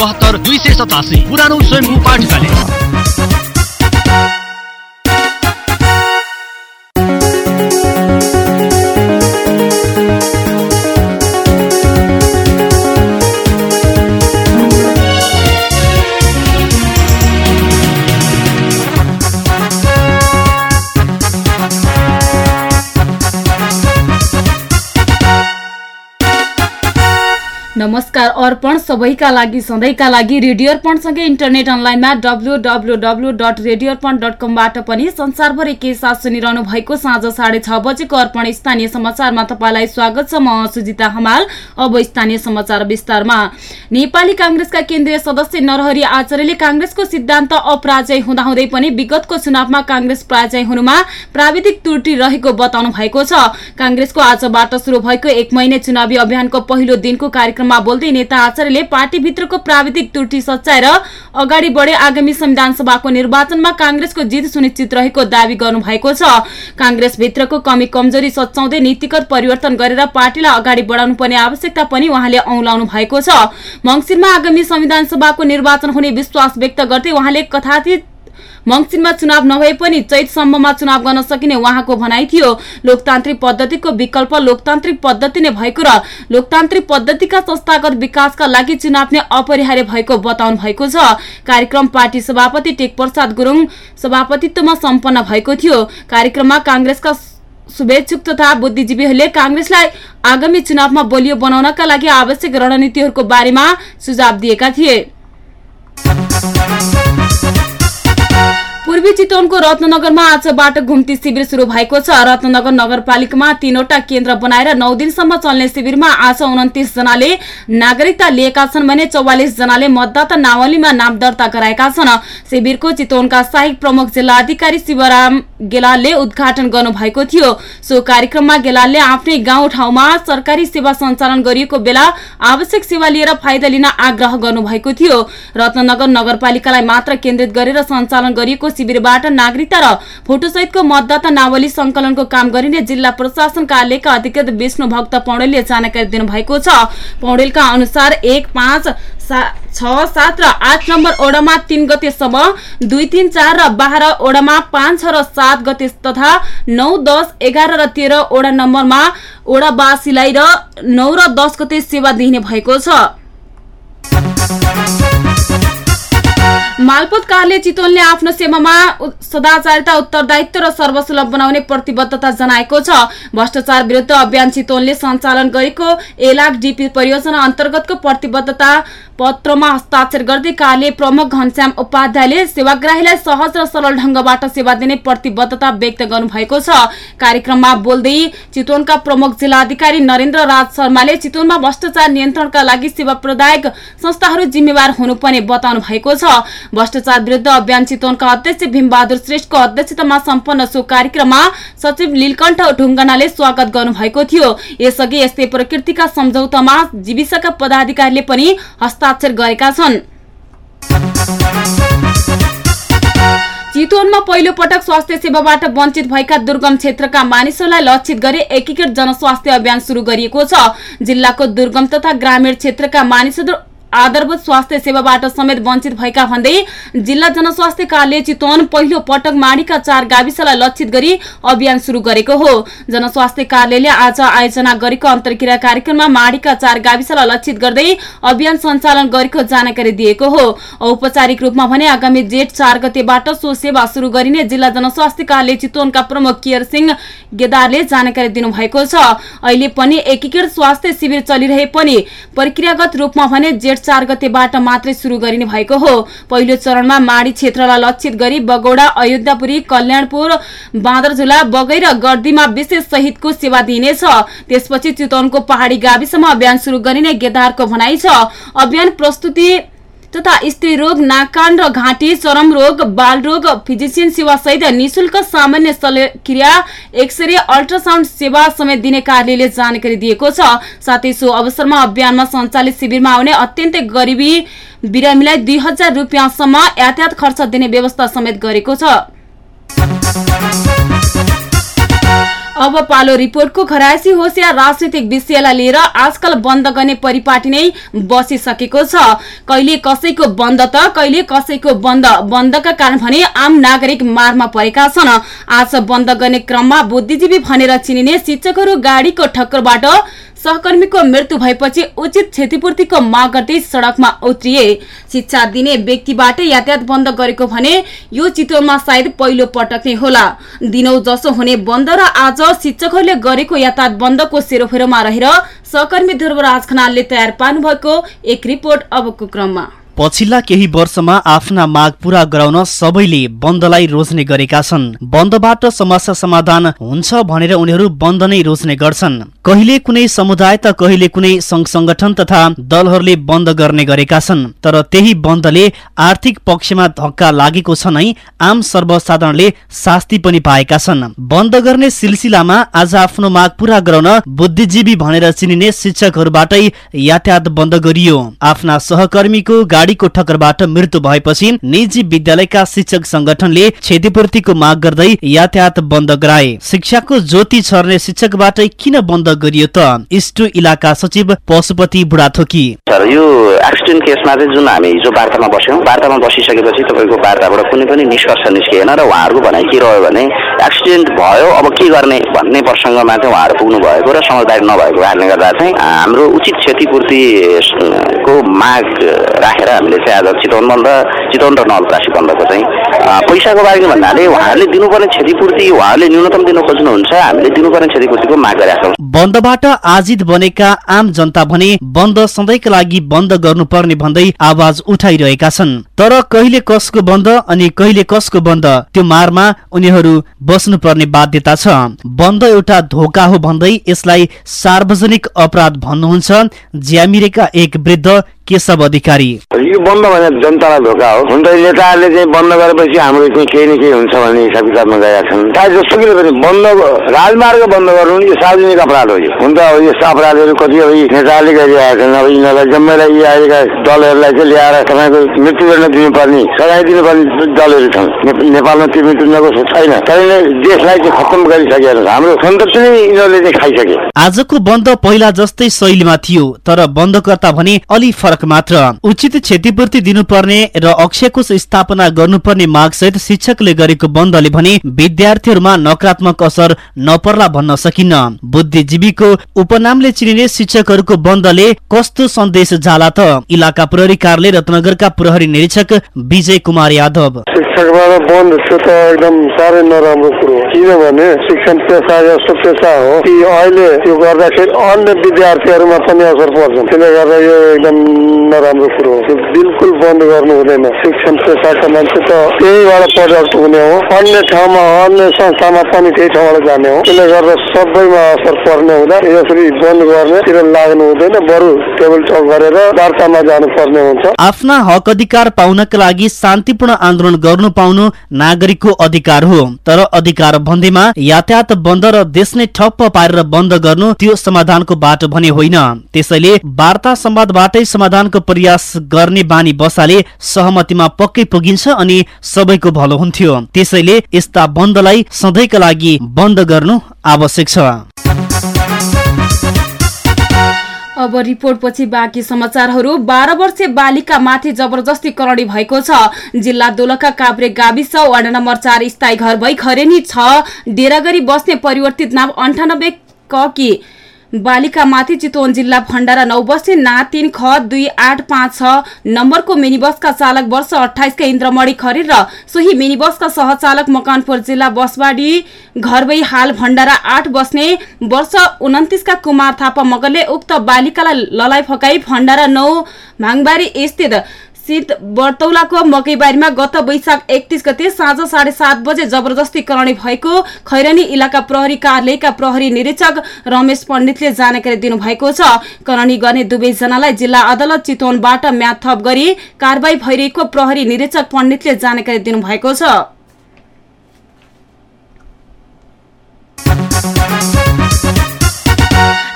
बहत्तर दुई सय सतासी पुरानो स्वयम्भू पाठशाला। नमस्कार अर्पण सबैका लागि सधैँका लागि रेडियो अर्पणसँगै इन्टरनेट अनलाइनमा W W W dot radio Arpan dot कमबाट पनि संसारभरि के साथ सुनिरहनु भएको साँझ साढे छ बजेको अर्पण स्थानीय समाचारमा तपाईँलाई स्वागत छ। म सुजिता हमाल अब स्थानीय समाचार विस्तारमा। नेपाली काङ्ग्रेसका केन्द्रीय सदस्य नरहरी आचार्यले काङ्ग्रेसको सिद्धान्त अपराजय हुँदाहुँदै पनि विगतको चुनावमा काङ्ग्रेस पराजय हुनुमा प्राविधिक त्रुटि रहेको बताउनु भएको छ। काङ्ग्रेसको आजबाट शुरू भएको एक महिने चुनावी अभियानको पहिलो दिनको कार्यक्रममा बोल्दै नेता आचार्यले पार्टीभित्रको प्राविधिक त्रुटि सच्याएर अगाडि बढे आगामी संविधान सभाको निर्वाचनमा काङ्ग्रेसको जित सुनिश्चित रहेको दावी गर्नु भएको छ। काङ्ग्रेसभित्रको कमी कमजोरी सच्याउँदै नीतिगत परिवर्तन गरेर पार्टीलाई अगाडि बढाउनु पर्ने आवश्यकता पनि उहाँले औलाउनु भएको छ। मङ्सिरमा आगामी संविधान सभाको निर्वाचन हुने विश्वास व्यक्त गर्दै उहाँले कथाथित मङ्सिरमा चुनाव नभए पनि चैतसम्ममा चुनाव गर्न सकिने उहाँको भनाइ थियो। लोकतान्त्रिक पद्धतिको विकल्प लोकतान्त्रिक पद्धति नै भएको र लोकतान्त्रिक पद्धतिका संस्थागत विकासका लागि चुनाव नै अपरिहार्य भएको बताउनु भएको छ। कार्यक्रम पार्टी सभापति टेक प्रसाद गुरुङ सभापतित्वमा सम्पन्न भएको थियो। कार्यक्रममा काङ्ग्रेसका शुभेच्छुक तथा बुद्धिजीवीहरूले काङ्ग्रेसलाई आगामी चुनावमा बलियो बनाउनका लागि आवश्यक रणनीतिहरूको बारेमा सुझाव दिएका थिए। पूर्वी चितवनको रत्नगरमा आजबाट घुम्ती शिविर शुरू भएको छ। रत्नगर नगरपालिकामा तीनवटा केन्द्र बनाएर नौ दिनसम्म चल्ने शिविरमा आज उन्तिस जनाले नागरिकता लिएका छन् भने चौवालिस जनाले मतदाता नावलीमा नाम दर्ता गराएका छन्। शिविरको चितवनका सहायक प्रमुख जिल्ला अधिकारी शिवराम गेलालले उद्घाटन गर्नु भएको थियो। सो कार्यक्रममा गेलालले आफ्नै गाउँ ठाउँमा सरकारी सेवा सञ्चालन गरिएको बेला आवश्यक सेवा लिएर फाइदा लिन आग्रह गर्नु भएको थियो। रत्नगर नगरपालिकालाई मात्र केन्द्रित गरेर सञ्चालन गरिएको शिविरबाट नागरिकता र फोटोसहितको मतदाता नावली संकलनको काम गरिने जिल्ला प्रशासन कार्यालयका अधिकृत विष्णु भक्त पौडेलले जानकारी दिनुभएको छ। पौडेलका अनुसार एक पाँच छ सात र आठ नम्बर ओडामा तीन गतेसम्म दुई तिन चार र बाह्र ओडामा पाँच छ र सात गते तथा नौ दस एघार र तेह्र ओडा नम्बरमा ओडावासीलाई र नौ र दस गते सेवा दिइने भएको छ। मालपोत कार्यालय चितवनले आफ्नो सेवामा सदाचारिता उत्तरदायित्व र सर्वसुलभ बनाउने प्रतिबद्धता जनाएको छ। भ्रष्टाचार विरुद्ध अभियान चितवनले सञ्चालन गरेको एलाक डिपी परियोजना अन्तर्गतको प्रतिबद्धता पत्रमा हस्ताक्षर गर्दै कार्यालय प्रमुख घनश्याम उपाध्यायले सेवाग्राहीलाई सहज र सरल ढंगबाट सेवा दिने प्रतिबद्धता व्यक्त गर्नुभएको छ। कार्यक्रममा बोल्दै चितवनका प्रमुख जिल्लाधिकारी नरेन्द्र राज शर्माले चितवनमा भ्रष्टाचार नियन्त्रणका लागि सेवा प्रदायक संस्थाहरू जिम्मेवार हुनुपर्ने बताउनु भएको छ। भ्रष्टाचार विरुद्ध अभियान चितवनका अध्यक्ष भीमबहादुर श्रेष्ठको अध्यक्षतामा सम्पन्न सो कार्यक्रममा सचिव लीलकण्ठ ढुङ्गनाले स्वागत गर्नुभएको थियो। यसअघि यस्तै प्रकृतिका सम्झौतामा जीविसका पदाधिकारीले पनि हस्ताक्षर गरेका छन्। चितवनमा पहिलो पटक स्वास्थ्य सेवाबाट वञ्चित भएका दुर्गम क्षेत्रका मानिसहरूलाई लक्षित गरी एकीकृत जनस्वास्थ्य अभियान शुरू गरिएको छ। जिल्लाको दुर्गम तथा ग्रामीण क्षेत्रका मानिसहरू आधारभूत स्वास्थ्य सेवाबाट समेत वञ्चित भएका भन्दै जिल्ला जनस्वास्थ्य कार्यालय चितवन पहिलो पटक माडीका चार गाविसलाई लक्षित गरी अभियान शुरू गरेको हो। जनस्वास्थ्य कार्यालयले आज आयोजना गरेको अन्तर्क्रिया कार्यक्रममा माडीका चार गाविसलाई लक्षित गर्दै अभियान सञ्चालन गरेको जानकारी दिएको हो। औपचारिक रूपमा भने आगामी जेठ चार गतेबाट सो सेवा शुरू गरिने जिल्ला जनस्वास्थ्य कार्यालय चितवनका प्रमुख केयर सिंह गेदारले जानकारी दिनुभएको छ। अहिले पनि एकीकृत स्वास्थ्य शिविर चलिरहे पनि प्रक्रियागत रूपमा भने जेठ चार गतेबाट मात्रै शुरू गरिने भएको हो। पहिलो चरणमा माडी क्षेत्रलाई लक्षित गरी बगौडा अयोध्यापुरी कल्याणपुर बाँदरझुला बगै र गर्दीमा विशेष सहितको सेवा दिइनेछ त्यसपछि चितवनको पहाडी गाविसमा अभियान शुरू गरिने गेदारको भनाइ छ। अभियान प्रस्तुति तथा स्त्री रोग नाकान र घाँटी चरम रोग बाल रोग फिजिसियन सेवा सहित निशुल्क सामान्य शल्यक्रिया एक्सरे अल्ट्रासाउण्ड सेवा समेत दिने कार्यालयले जानकारी दिएको छ। साथै सो अवसरमा अभियानमा सञ्चालित शिविरमा आउने अत्यन्तै गरिबी बिरामीलाई दुई हजार रुपियाँसम्म यातायात खर्च दिने व्यवस्था समेत गरेको छ। अब पालो रिपोर्टको खरासी होसिया राजनीतिक विषयलाई लिएर आजकल बन्द गर्ने परिपाटी नै बसिसकेको छ। कहिले कसैको बन्द त कहिले कसैको बन्द। बन्दका कारण भने आम नागरिक मारमा परेका छन्। आज बन्द गर्ने क्रममा बुद्धिजीवी भनेर चिनिने शिक्षकहरू गाडीको ठक्करबाट सहकर्मीको मृत्यु भएपछि उचित क्षतिपूर्तिको माग गर्दै सड़कमा उत्रिए। शिक्षा दिने व्यक्तिबाट यातायात बन्द गरेको भने यो चितवनमा सायद पहिलो पटक नै होला। दिनौ जसो हुने बन्द र आज शिक्षकहरूले गरेको यातायात बन्दको सेरोफेरोमा रहेर सहकर्मी ध्रुवराज खनालले तयार पार्नु भएको एक रिपोर्ट अबको क्रममा। पछिल्ला केही वर्षमा आफ्ना माग पूरा गराउन सबैले बन्दलाई रोज्ने गरेका छन्। बन्दबाट समस्या समाधान हुन्छ भनेर उनीहरू बन्द नै रोज्ने गर्छन्। कहिले कुनै समुदाय त कहिले कुनै संघ संगठन तथा दलहरूले बन्द गर्ने गरेका छन् तर त्यही बन्दले आर्थिक पक्षमा धक्का लागेको छ नै आम सर्वसाधारणले शास्ति पनि पाएका छन्। बन्द गर्ने सिलसिलामा आज आफ्नो माग पूरा गराउन बुद्धिजीवी भनेर चिनिने शिक्षकहरूबाटै यातायात बन्द गरियो। आफ्ना सहकर्मीको गाडी गाडीको ठक्करबाट मृत्यु भएपछि निजी विद्यालयका शिक्षक संगठनले क्षतिपूर्तिको माग गर्दै यातायात बन्द गराए। शिक्षाको ज्योति छर्ने शिक्षकबाटै किन बन्द गरियो त। इस्टु इलाका सचिव पशुपति बुढाथोकी। यो एक्सिडेन्ट केसमा चाहिँ जुन हामी हिजो वार्तामा बस्यौँ वार्तामा बसिसकेपछि तपाईँको वार्ताबाट कुनै पनि निष्कर्ष निस्किएन र उहाँहरूको भनाइ के रह्यो भने एक्सिडेन्ट भयो अब के गर्ने भन्ने प्रसङ्गमा चाहिँ उहाँहरू पुग्नु भएको र समझदारी नभएको कारणले गर्दा चाहिँ हाम्रो उचित क्षतिपूर्तिको माग राखेर हामीले चाहिँ आज चितवन बन्द चितवन र नवलपरासी बन्दको चाहिँ पैसाको बारेमा भन्नाले उहाँहरूले दिनुपर्ने क्षतिपूर्ति उहाँहरूले न्यूनतम दिन खोज्नुहुन्छ हामीले दिनुपर्ने क्षतिपूर्तिको माग गरेका छौँ। बन्दबाट आजित बनेका आम जनता भने बन्द सधैँका लागि बन्द गर्नुपर्ने भन्दै आवाज उठाइरहेका छन्। तर कहिले कसको बन्द अनि कहिले कसको बन्द त्यो मारमा उनीहरू बस्नुपर्ने बाध्यता छ। बन्द एउटा धोका हो भन्दै यसलाई सार्वजनिक अपराध भन्नुहुन्छ ज्यामिरेका एक वृद्ध केशव अधिकारी? यो बन्द भने जनतालाई धोका हो। हुन त नेताहरूले चाहिँ बन्द गरेपछि हाम्रो चाहिँ केही न केही हुन्छ भन्ने हिसाब किताबमा गएका छन्। चाहे जसुकैले पनि बन्द राजमार्ग बन्द गर्नु यो सार्वजनिक अपराध हो यो। हुन त अब यस्तो अपराधहरू कति अब नेताहरूले गरिरहेका छन्। अब यिनीहरूलाई जम्मैलाई यी अहिलेका दलहरूलाई चाहिँ ल्याएर तपाईँको मृत्युदण्ड दिनुपर्ने सजाय दिनुपर्ने दलहरू छन्। नेपालमा त्यो मृत्युदण्डको छैन। तर देशलाई चाहिँ खत्तम गरिसकेका छ हाम्रो सन्तोष नै यिनीहरूले चाहिँ खाइसके। आजको बन्द पहिला जस्तै शैलीमा थियो तर बन्दकर्ता भने अलि फरक मात्र। उचित क्षतिपूर्ति दिनुपर्ने र अक्षयकोष स्थापना गर्नुपर्ने माग सहित शिक्षकले गरेको बन्दले भने विद्यार्थीहरूमा नकारात्मक असर नपर्ला भन्न सकिन्न। बुद्धिजीवीको उपनामले चिनिने शिक्षकहरूको बन्दले कस्तो सन्देश जाला त? इलाका प्रहरी कार्यालय रत्नगरका प्रहरी निरीक्षक विजय कुमार यादव। शिक्षकबाट बन्द त्यो त एकदम साह्रै नराम्रो कुरो किनभने शिक्षण पेसा यस्तो पेसा हो कि अहिले त्यो गर्दाखेरि अन्य विद्यार्थीहरूमा पनि असर पर्छ। त्यसले गर्दा यो एकदम नराम्रो कुरो हो। बिल्कुल बन्द गर्नु हुँदैन। शिक्षण पेसाका मान्छे त त्यहीबाट प्रडक्ट हुने हो। अन्य ठाउँमा अन्य संस्थामा पनि त्यही ठाउँबाट जाने हो। त्यसले गर्दा सबैमा असर पर्ने हुँदा यसरी बन्द गर्नेतिर लाग्नु हुँदैन। बरु टेबल टक गरेर वार्तामा जानुपर्ने हुन्छ। आफ्ना हक अधिकार पाउनका लागि शान्तिपूर्ण आन्दोलन गर्नु पाउनु नागरिकको अधिकार हो। तर अधिकार बन्देमा यातायात बन्द र देश नै ठप्प पारेर बन्द गर्नु त्यो समाधानको बाटो भने होइन। त्यसैले वार्ता संवादबाटै समाधानको प्रयास गर्ने बानी बसाले सहमतिमा पक्कै पुगिन्छ अनि सबैको भलो हुन्थ्यो। त्यसैले यस्ता बन्दलाई सधैँका लागि बन्द गर्नु आवश्यक छ। अब रिपोर्टपछि बाँकी समाचारहरू। बाह्र वर्षीय बालिका माथि जबरजस्ती करणी भएको छ। जिल्ला दोलखा काभ्रे गाविस वार्ड नम्बर चार स्थायी घर भई खरेनी छ। डेरा गरी बस्ने परिवर्तित नाम अन्ठानब्बे ककी बालिकामाथि चितवन जिल्ला भण्डारा नौ बस्ती ना तीन ख दुई आठ पाँच छ नम्बरको मिनी बसका चालक वर्ष अठाइसका इन्द्रमणि खरिद र सोही मिनी बसका सहचालक मकवानपुर जिल्ला बसबाडी घरबै हाल भण्डारा आठ बस्ने वर्ष उन्तिसका कुमार थापा मगरले उक्त बालिकालाई ललाइ फकाई भण्डारा नौ भाङबारी स्थित शीत बर्तौलाको मकैबारीमा गत वैशाख एकतिस गते साँझ साढे सात बजे जबरजस्ती करणी भएको खैरनी इलाका प्रहरी कार्यालयका प्रहरी निरीक्षक रमेश पण्डितले जानकारी दिनुभएको छ। करणी गर्ने दुवैजनालाई जिल्ला अदालत चितवनबाट म्याद थप गरी कारवाही भइरहेको प्रहरी निरीक्षक पण्डितले जानकारी दिनुभएको छ।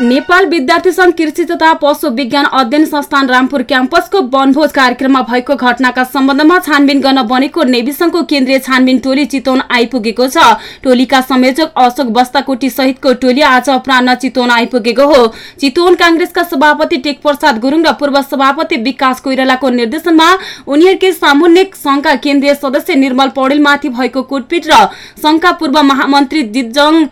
नेपाल विद्यार्थी संघ कृषि तथा पशु विज्ञान अध्ययन संस्थान रामपुर क्याम्पसको वनभोज कार्यक्रममा भएको घटनाका सम्बन्धमा छानबिन गर्न बनेको नेवी संघको केन्द्रीय छानबिन टोली चितवन आइपुगेको छ। टोलीका संयोजक अशोक बस्ताकोटी सहितको टोली आज अपरान्न चितवन आइपुगेको हो। चितवन कांग्रेसका सभापति टेक प्रसाद गुरुङ र पूर्व सभापति विकास कोइरालाको निर्देशनमा उनीहरूकै सामुन्निक संघका केन्द्रीय सदस्य निर्मल पौडेलमाथि भएको कुटपिट र संघका पूर्व महामन्त्री दिजङ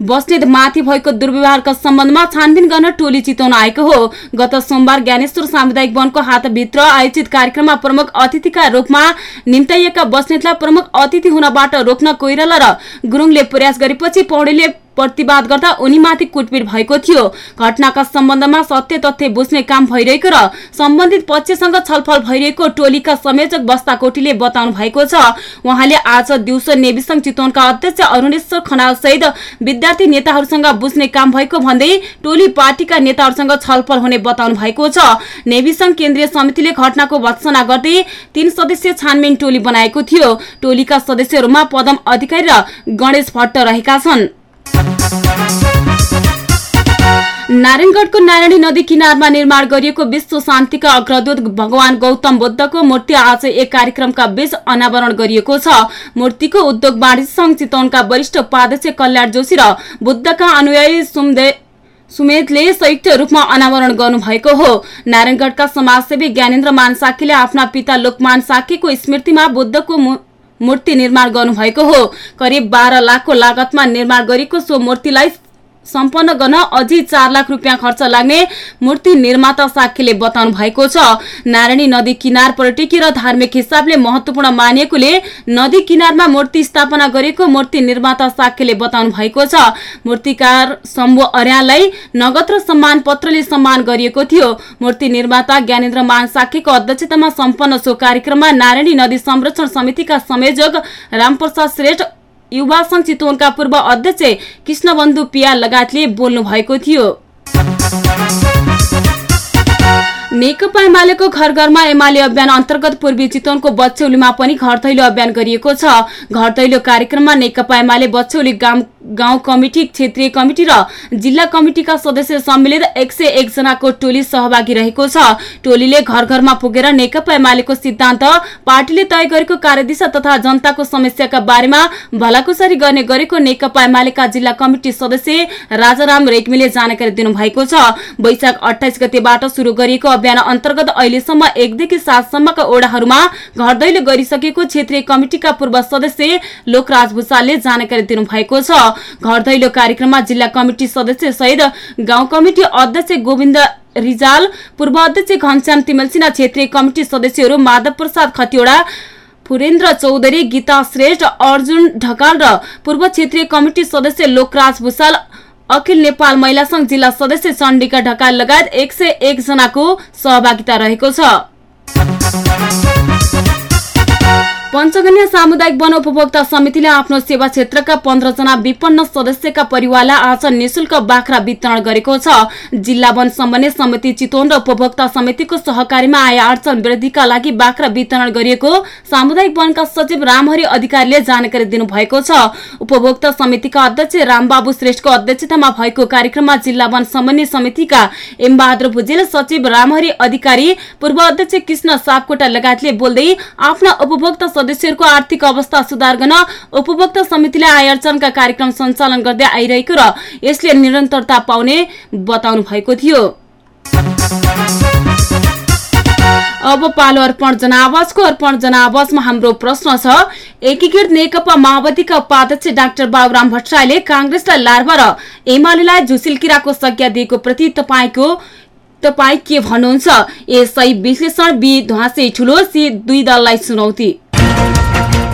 बस्नेत माथि भएको दुर्व्यवहारका सम्बन्धमा छानबिन गर्न टोली चितवन आएको हो। गत सोमबार ज्ञानेश्वर सामुदायिक वनको हातभित्र आयोजित कार्यक्रममा प्रमुख अतिथिका रूपमा निम्ताइएका बस्नेतलाई प्रमुख अतिथि हुनबाट रोक्न कोइराला र गुरुङले प्रयास गरेपछि पौडेलले प्रतिवाद गर्दा उनीमाथि कुटपिट भएको थियो। घटनाका सम्बन्धमा सत्य तथ्य बुझ्ने काम भइरहेको र सम्बन्धित पक्षसँग छलफल भइरहेको टोलीका संयोजक बस्ता कोटीले बताउनु भएको छ। उहाँले आज दिउँसो नेविसंघ चितवनका अध्यक्ष अरुणेश्वर खनाल सहित विद्यार्थी नेताहरूसँग बुझ्ने काम भएको भन्दै टोली पार्टीका नेताहरूसँग छलफल हुने बताउनु भएको छ। नेविसंघ केन्द्रीय समितिले घटनाको भत्सना गर्दै तीन सदस्यीय छानबिन टोली बनाएको थियो। टोलीका सदस्यहरूमा पदम अधिकारी र गणेश भट्ट रहेका छन्। नारायणगढको नारायणी नदी किनारमा निर्माण गरिएको विश्व शान्तिका अग्रदूत भगवान गौतम बुद्धको मूर्ति आज एक कार्यक्रमका बीच अनावरण गरिएको छ। मूर्तिको उद्योग वाणिज्य संघ चितवनका वरिष्ठ उपाध्यक्ष कल्याण जोशी र बुद्धका अनुयायी सुमदे सुमेधले संयुक्त रूपमा अनावरण गर्नुभएको हो। नारायणगढका समाजसेवी ज्ञानेन्द्र मान साकीले आफ्ना पिता लोकमान साकीको स्मृतिमा बुद्धको मूर्ति निर्माण गर्नुभएको हो। करिब बाह्र लाखको लागतमा निर्माण गरेको सो मूर्तिलाई सम्पन्न गर्न अझै चार लाख रुपियाँ खर्च लाग्ने मूर्ति निर्माता साक्यले बताउनु भएको छ। नारायणी नदी किनार पर्यटकीय र धार्मिक हिसाबले महत्वपूर्ण मानिएकोले नदी किनारमा मूर्ति स्थापना गरेको मूर्ति निर्माता साक्यले बताउनु भएको छ। मूर्तिकार शम्भु अर्याललाई नगद र सम्मान पत्रले सम्मान गरिएको थियो। मूर्ति निर्माता ज्ञानेन्द्र मान साक्यको अध्यक्षतामा सम्पन्न सो कार्यक्रममा नारायणी नदी संरक्षण समितिका संयोजक रामप्रसाद श्रेष्ठ युवा संघ चितवनका पूर्व अध्यक्ष कृष्णबन्धु पिया लगायतले बोल्नु भएको थियो। नेकपा एमालेको घर घरमा एमाले अभियान अन्तर्गत पूर्वी चितवनको बच्चौलीमा पनि घर दैलो अभियान गरिएको छ। घर दैलो कार्यक्रममा नेकपा एमाले बच्चौली गाउँ कमिटी क्षेत्रीय कमिटी र जिल्ला कमिटिका सदस्य सम्मिलित एक सय एकजनाको टोली सहभागी रहेको छ। टोलीले घर घरमा पुगेर नेकपा एमालेको सिद्धान्त पार्टीले तय गरेको कार्यदिशा तथा जनताको समस्याका बारेमा भलाकुसारी गर्ने गरेको नेकपा एमालेका जिल्ला कमिटी सदस्य राजाराम रेग्मीले जानकारी दिनुभएको छ। वैशाख अठाइस गतेबाट शुरू गरिएको अभियान अन्तर्गत अहिलेसम्म एकदेखि सातसम्मका ओडाहरूमा घर गरिसकेको क्षेत्रीय कमिटिका पूर्व सदस्य लोकराज भूषालले जानकारी दिनुभएको छ। घर दैलो कार्यक्रममा जिल्ला कमिटी सदस्य सहित गाउँ कमिटी अध्यक्ष गोविन्द रिजाल पूर्व अध्यक्ष घनश्याम तिमलसिना क्षेत्रीय कमिटी सदस्यहरू माधव प्रसाद खतिवड़ा फुरेन्द्र चौधरी गीता श्रेष्ठ अर्जुन ढकाल र पूर्व क्षेत्रीय कमिटी सदस्य लोकराज भूषाल अखिल नेपाल महिला संघ जिल्ला सदस्य चण्डिका ढकाल लगायत एक सय एकजनाको सहभागिता रहेको छ। पञ्चगन्य सामुदायिक वन उपभोक्ता समितिले आफ्नो सेवा क्षेत्रका पन्ध्रजना विपन्न सदस्यका परिवारलाई आज निशुल्क बाख्रा वितरण गरेको छ। जिल्ला वन समन्वय समिति चितवन र उपभोक्ता समितिको सहकारीमा आए अडचन वृद्धिका लागि बाख्रा वितरण गरिएको सामुदायिक वनका सचिव रामहरि अधिकारीले जानकारी दिनुभएको छ। उपभोक्ता समितिका अध्यक्ष रामबाबु श्रेष्ठको अध्यक्षतामा भएको कार्यक्रममा जिल्ला वन समन्वय समितिका एमबहादुर भुजेल सचिव रामहरि अधिकारी पूर्व अध्यक्ष कृष्ण सापकोटा लगायतले बोल्दै आफ्ना उपभोक्ता सदस्यहरूको आर्थिक अवस्था सुधार गर्न उपभोक्ता समितिले आयोजनका कार्यक्रम सञ्चालन गर्दै आइरहेको र यसले निरन्तरता पाउने बताउनु भएको थियो। अब पालो अर्पण जनावासको अर्पण जनावासमा हाम्रो प्रश्न छ एकीकृत नेकपा माओवादीका उपाध्यक्ष डाक्टर बाबुराम भट्टराईले काङ्ग्रेसलाई लार्वा र एमालेलाई झुसिल किराको संज्ञा दिएको प्रति तपाईँको तपाईँ के भन्नुहुन्छ? ए सही विश्लेषण बी ध्वासे ठुलो सी दुई दललाई चुनौती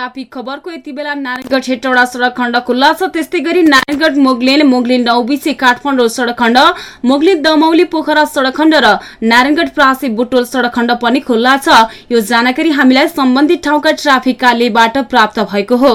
ट्राफिक खबरको यति बेला नारायणगढ हेटौडा सडक खण्ड खुल्ला छ त्यस्तै गरी नारायणगढ मोगलिन मोगलिन नौबिसे काठमाडौँ सडक खण्ड मोगलिन दमौली पोखरा सडक खण्ड र नारायणगढ प्रासी बुटोल सडक खण्ड पनि खुल्ला छ। यो जानकारी हामीलाई सम्बन्धित ठाउँका ट्राफिक कार्यबाट प्राप्त भएको हो।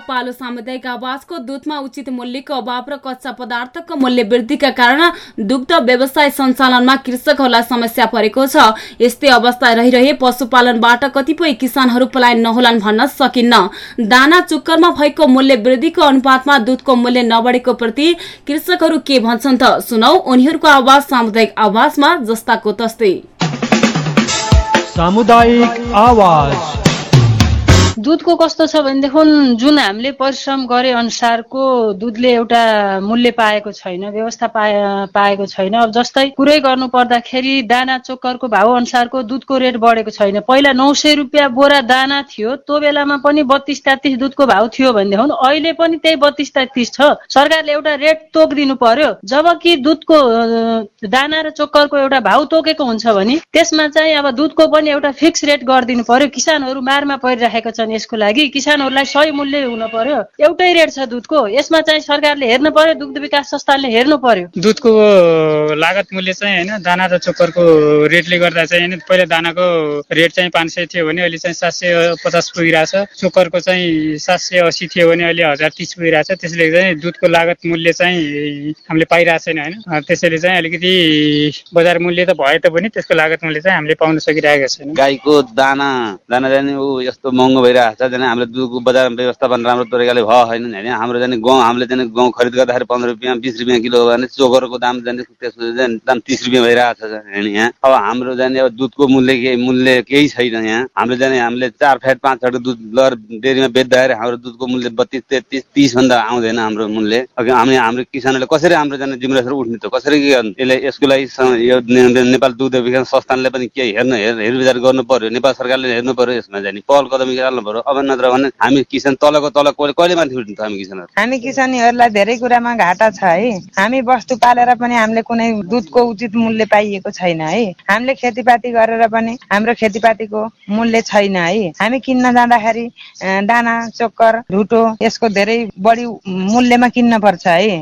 पालो सामुदायिक आवासको दुधमा उचित मूल्यको अभाव र कच्चा पदार्थको मूल्य वृद्धिका कारण दुग्ध व्यवसाय सञ्चालनमा कृषकहरूलाई समस्या परेको छ। यस्तै अवस्था रहिरहे पशुपालनबाट कतिपय किसानहरू पलायन नहोलान् भन्न सकिन्न। दाना चुक्करमा भएको मूल्य वृद्धिको अनुपातमा दुधको मूल्य नबढेको प्रति कृषकहरू के भन्छन् त सुनौ। उनीहरूको आवाज सामुदायिक आवाजमा जस्ताको तस्तै। सामुदायिक आवाज। दुधको कस्तो छ भनेदेखि जुन हामीले परिश्रम गरे अनुसारको दुधले एउटा मूल्य पाएको छैन व्यवस्था पाए पाएको छैन। अब जस्तै कुरै गर्नु पर्दाखेरि दाना चोकरको भाउ अनुसारको दुधको रेट बढेको छैन। पहिला नौ सय रुपियाँ बोरा दाना थियो त्यो बेलामा पनि बत्तिस तेत्तिस दुधको भाउ थियो भनेदेखि अहिले पनि त्यही बत्तिस तेत्तिस छ। सरकारले एउटा रेट तोक दिनु पर्यो। जब कि दुधको दाना र चोकरको एउटा भाउ तोकेको हुन्छ भने त्यसमा चाहिँ अब दुधको पनि एउटा फिक्स रेट गरिदिनु पर्यो। किसानहरू मारमा परिरहेका छन्। यसको लागि किसानहरूलाई सही मूल्य हुन पर्यो। एउटै रेट छ दुधको यसमा चाहिँ सरकारले हेर्नु पर्यो दुग्ध विकास संस्थानले हेर्नु पर्यो। दुधको लागत मूल्य चाहिँ होइन दाना र चोकरको रेटले गर्दा चाहिँ होइन पहिला दानाको रेट चाहिँ पाँच सय थियो भने अहिले चाहिँ सात सय पचास पुगिरहेछ चोकरको चाहिँ सात सय असी थियो भने अहिले हजार तिस पुगिरहेछ त्यसले चाहिँ दुधको लागत मूल्य चाहिँ हामीले पाइरहेको छैन होइन त्यसैले चाहिँ अलिकति बजार मूल्य त भए तापनि त्यसको लागत मूल्य चाहिँ हामीले पाउन सकिरहेका छैनौँ। गाईको दाना दाना जाने ऊ यस्तो महँगो भइरहेको छ हाम्रो दुधको बजार व्यवस्थापन राम्रो तरिकाले भयो होइन होइन। हाम्रो जाने गहुँ हामीले जाने गहुँ खरिद गर्दाखेरि पन्ध्र रुपियाँ बिस रुपियाँ किलो भने चोकरको दाम जाने त्यसको दाम तिस रुपियाँ भइरहेको छ होइन यहाँ। अब हाम्रो जाने अब दुधको मूल्य के मूल्य केही छैन यहाँ। हाम्रो जाने हामीले चार फ्याट पाँच फ्याटको दुध लर डेरीमा बेच्दाखेरि हाम्रो दुधको मूल्य बत्तिस तेत्तिस तिसभन्दा आउँदैन हाम्रो मूल्य। हामी हाम्रो किसानहरूले कसरी हाम्रो जाने जिम्मेवारी उठ्ने त कसरी के गर्नु? यसलाई यसको लागि यो नेपाल दुग्ध विकास संस्थानले पनि केही हेर्नु हेर हेरविचार गर्नु पर्यो नेपाल सरकारले हेर्नु पर्यो यसमा जाने पहल कदम निकाल्नु अब नत्र भने हामी किसान तलको तल कहिले माथि उठ्नु हामी किसानहरू? हामी किसानीहरूलाई धेरै कुरामा घाटा छ है। हामी वस्तु पालेर पनि हामीले कुनै दुधको उचित मूल्य पाइएको छैन है। हामीले खेतीपाती गरेर पनि हाम्रो खेतीपातीको मूल्य छैन है। हामी किन्न जाँदाखेरि दाना चोकर ढुटो यसको धेरै बढी मूल्यमा किन्न पर्छ है।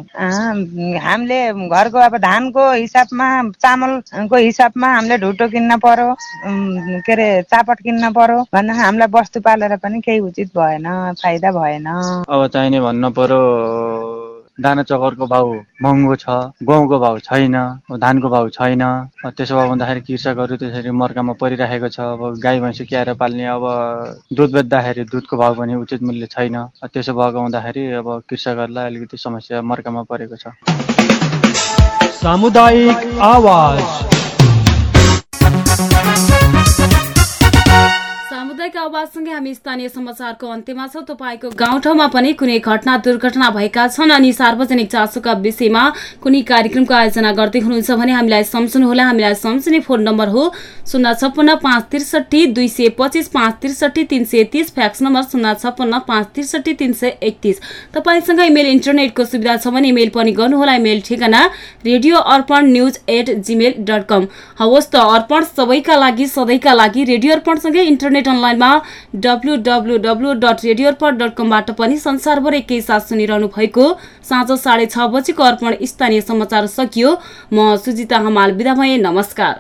हामीले घरको अब धानको हिसाबमा चामलको हिसाबमा हामीले ढुटो किन्न पर्यो के अरे चापट किन्न पर्यो भन्दा हामीलाई वस्तु पालेर पनि केही उचित भएन फाइदा भएन। अब चाहिने भन्नु पर्यो दाना चकरको भाउ महँगो छ गहुँको भाउ छैन धानको भाउ छैन। त्यसो भए भन्दाखेरि कृषकहरू त्यसरी मर्कामा परिरहेको छ। अब गाई भैँसी क्याएर पाल्ने अब दुध बेच्दाखेरि दुधको भाउ पनि उचित मूल्य छैन। त्यसो भएको हुँदाखेरि अब कृषकहरूलाई अलिकति समस्या मर्कामा परेको छ। सामुदायिक आवाज। सामुदायिक आवाजसँगै हामी स्थानीय समाचारको अन्त्यमा छौँ। तपाईँको गाउँठाउँमा पनि कुनै घटना दुर्घटना भएका छन् अनि सार्वजनिक चासोका विषयमा कुनै कार्यक्रमको आयोजना गर्दै हुनुहुन्छ भने हामीलाई सम्झनुहोला हामीलाई सम्झने फोन नम्बर हो शून्य छप्पन्न पाँच त्रिसठी दुई सय पच्चिस पाँच त्रिसठी तिन सय तिस फ्याक्स नम्बर शून्य छप्पन्न पाँच त्रिसठी तिन सय एकतिस। तपाईँसँग इमेल इन्टरनेटको सुविधा छ भने इमेल पनि गर्नुहोला इमेल ठेगाना radio Arpan news at Gmail dot com हवस् त अर्पण सबैका लागि सधैँका लागि रेडियो अर्पणसँगै इन्टरनेट अनलाइनमा W W W dot radio dot कमबाट पनि संसारभर एकैसाथ सुनिरहनु भएको साँझ साढे छ बजेको अर्पण स्थानीय समाचार सकियो। म सुजिता हमाल बिदा भएँ नमस्कार।